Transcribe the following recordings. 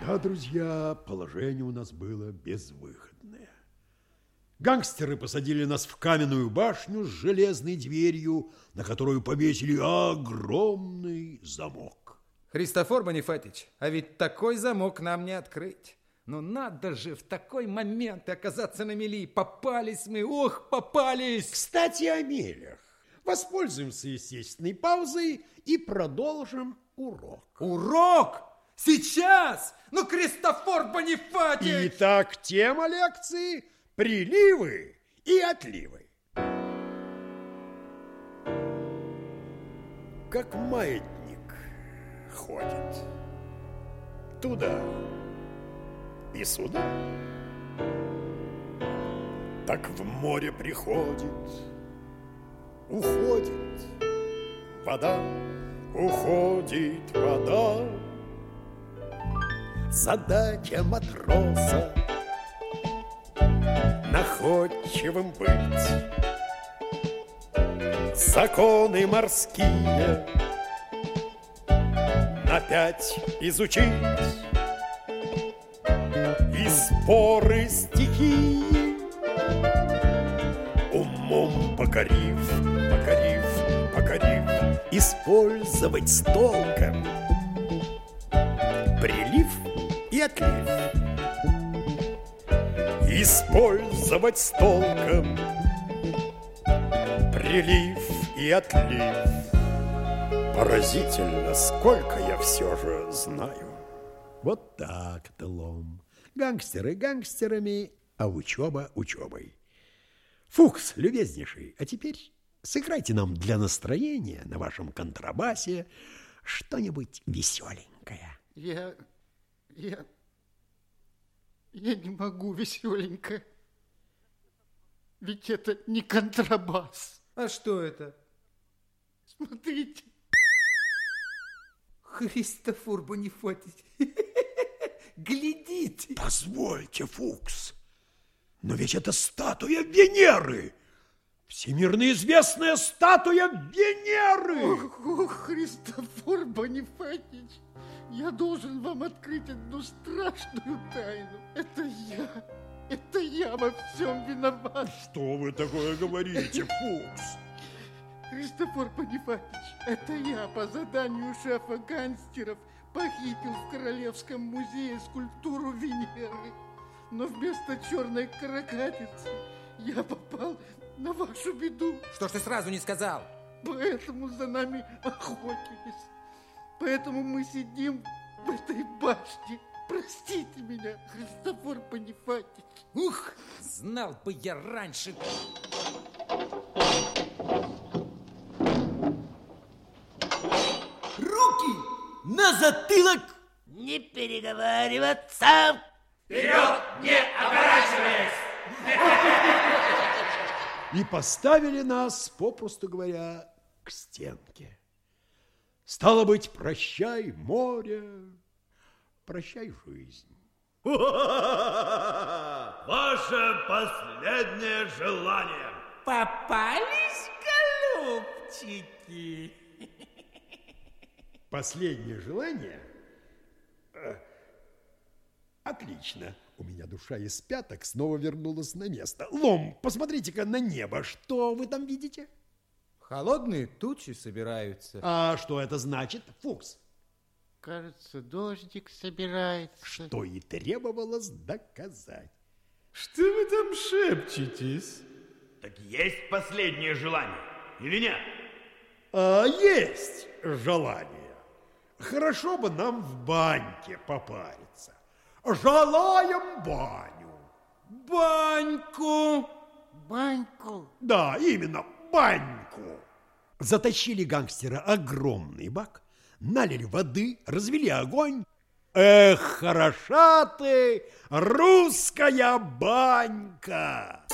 Да, друзья, положение у нас было безвыходное. Гангстеры посадили нас в каменную башню с железной дверью, на которую повесили огромный замок. Христофор Бонифатич, а ведь такой замок нам не открыть. Ну надо же в такой момент оказаться на мели. Попались мы, ох, попались! Кстати, о мелях. Воспользуемся естественной паузой и продолжим урок. Урок? Сейчас! Ну, Христофор Бонифатич! Итак, тема лекции – приливы и отливы. Как маятник ходит туда и сюда, так в море приходит, уходит вода, уходит вода. Задача матроса находчивым быть, законы морские на пять изучить. И споры стихии умом покорив, покорив, покорив, использовать с толком и отлив. Использовать с толком прилив и отлив. Поразительно, сколько я все же знаю. Вот так, Телом. Гангстеры гангстерами, а учеба учебой. Фукс, любезнейший, а теперь сыграйте нам для настроения на вашем контрабасе что-нибудь веселенькое. Я... я... я не могу веселенько. Ведь это не контрабас. А что это? Смотрите. Христофор Бонифатич. Глядите. Позвольте, Фукс, но ведь это статуя Венеры. Всемирно известная статуя Венеры. Ох, ох, Христофор Бонифатич, я должен вам открыть одну страшную тайну. Это я, это я во всем виноват. Что вы такое говорите, Фукс? Христофор Бонифатич, это я по заданию шефа гангстеров похитил в Королевском музее скульптуру Венеры. Но вместо черной каракатицы я попал на вашу беду. Что ж ты сразу не сказал? Поэтому за нами охотились. Поэтому мы сидим в этой башне. Простите меня, Христофор Бонифатич. Ух, знал бы я раньше. Руки на затылок! Не переговариваться! Вперед, не оборачиваясь! И поставили нас, попросту говоря, к стенке. Стало быть, прощай море, прощай жизнь. Ваше последнее желание. Попались, голубчики? Последнее желание? Э, Отлично. У меня душа из пяток снова вернулась на место. Лом, посмотрите-ка на небо. Что вы там видите? Холодные тучи собираются. А что это значит, Фукс? Кажется, дождик собирается. Что и требовалось доказать. Что вы там шепчетесь? Так есть последнее желание или нет? А есть желание. Хорошо бы нам в баньке попариться. Желаем баню. Баньку! Баньку. Да, именно, баньку. Затащили гангстера огромный бак, налили воды, развели огонь. Эх, хороша ты, русская банька!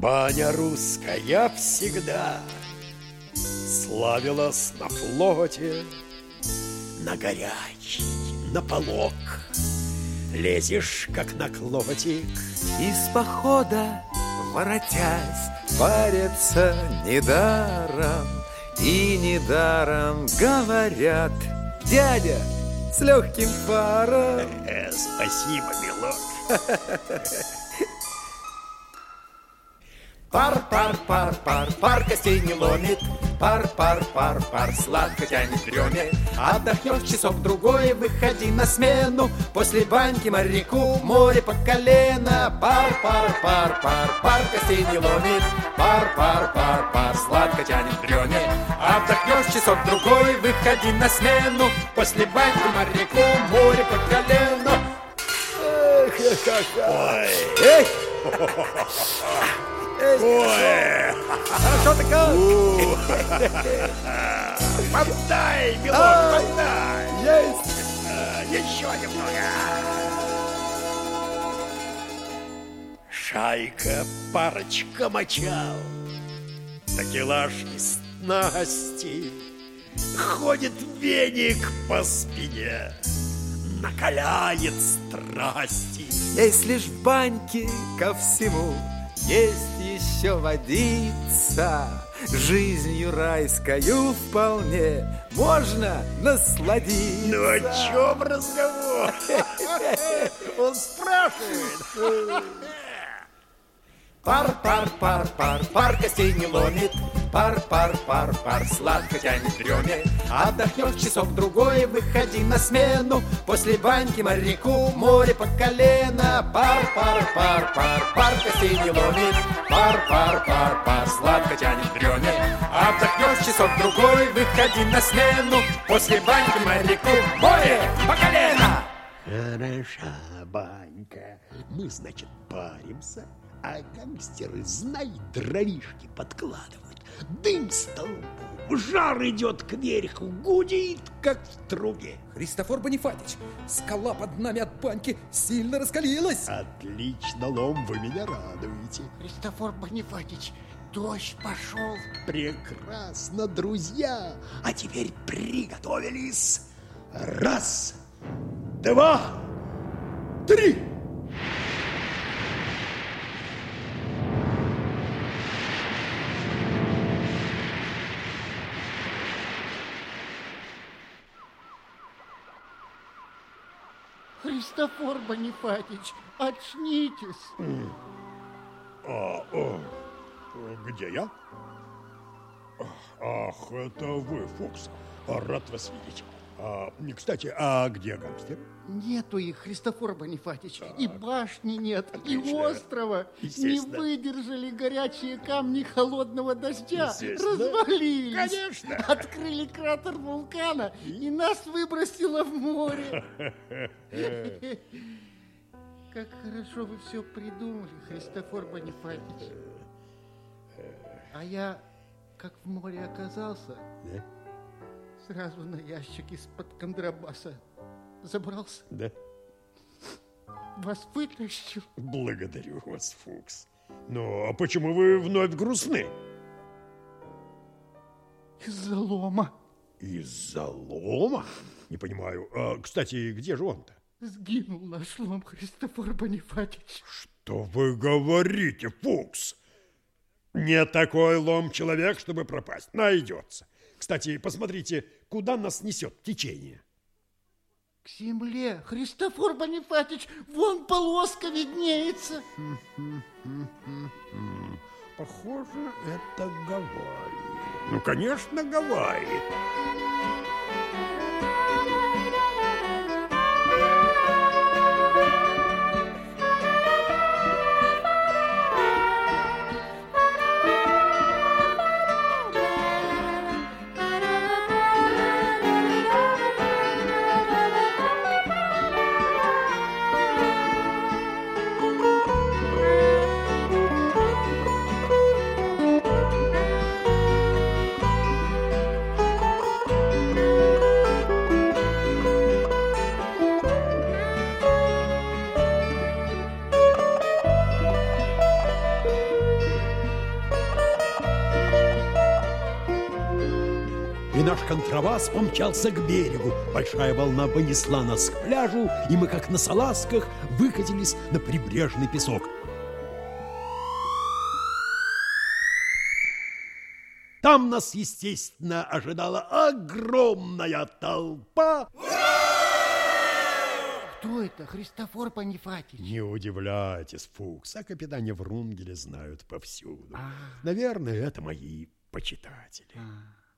Баня русская всегда славилась на флоте, на горячий, на полок. Лезешь, как на клотик, из похода воротясь, парятся недаром и недаром говорят Дядя с легким паром Э, спасибо, милок. Пар, пар, пар, пар, пар костей не ломит Пар, пар, пар, пар, сладко тянет дреме Отдохнешь часок-другой, выходи на смену После баньки моряку море по колено Пар, пар, пар, пар, пар костей не ломит Пар, пар, пар, пар, сладко тянет дреме Отдохнешь часок-другой, выходи на смену После баньки моряку море по колено Эх, Ой, Хорошо ты как? подай, милок, подай. Есть! А, Еще немного. Шайка, парочка мочал, Такелаж из снасти, Ходит веник по спине, Накаляет страсти. Если ж в баньке ко всему есть еще водица, Жизнью райскою вполне можно насладиться. Ну о чем разговор? Он спрашивает. Пар, пар, пар, пар, пар костей не ломит Пар, пар, пар, пар, сладко тянет дреме Отдохнешь часок-другой, выходи на смену. После баньки моряку море по колено. Пар, пар, пар, пар, пар костей не ломит Пар, пар, пар, пар, сладко тянет дреме Отдохнешь часок-другой, выходи на смену. После баньки моряку море по колено. Хороша банька. Мы, значит, паримся, а гангстеры, знай, дровишки подкладывают. Дым столбом, жар идет кверху, гудит, как в трубе. Христофор Бонифатич, скала под нами от баньки сильно раскалилась. Отлично, Лом, вы меня радуете. Христофор Бонифатич, дождь пошел. Прекрасно, друзья. А теперь приготовились. Раз, два, три. Христофор Бонифатич, очнитесь. А, о, где я? Ах, это вы, Фокс. Рад вас видеть. А, кстати, а где гангстер? Нету их, Христофор Бонифатич. И башни нет, и острова. Не выдержали горячие камни холодного дождя. Развалились. Конечно. Открыли кратер вулкана, и нас выбросило в море. Как хорошо вы все придумали, Христофор Бонифатич. А я, как в море оказался, Да? Сразу на ящик из-под контрабаса забрался. Да. Вас вытащил. Благодарю вас, Фукс. Но а почему вы вновь грустны? Из-за лома. Из-за лома? Не понимаю. А, кстати, где же он-то? Сгинул наш лом, Христофор Бонифатич. Что вы говорите, Фукс? Не такой лом человек, чтобы пропасть. Найдется. Кстати, посмотрите, куда нас несет течение. К земле, Христофор Бонифатич, вон полоска виднеется. Похоже, это Гавайи. Ну, конечно, Гавайи. И наш контрабас помчался к берегу. Большая волна понесла нас к пляжу, и мы, как на салазках, выкатились на прибрежный песок. Там нас, естественно, ожидала огромная толпа. Кто это, Христофор Панифатич? Не удивляйтесь, Фукс, о капитане Врунгеле знают повсюду. Наверное, это мои почитатели.